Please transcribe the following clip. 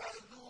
يحفظون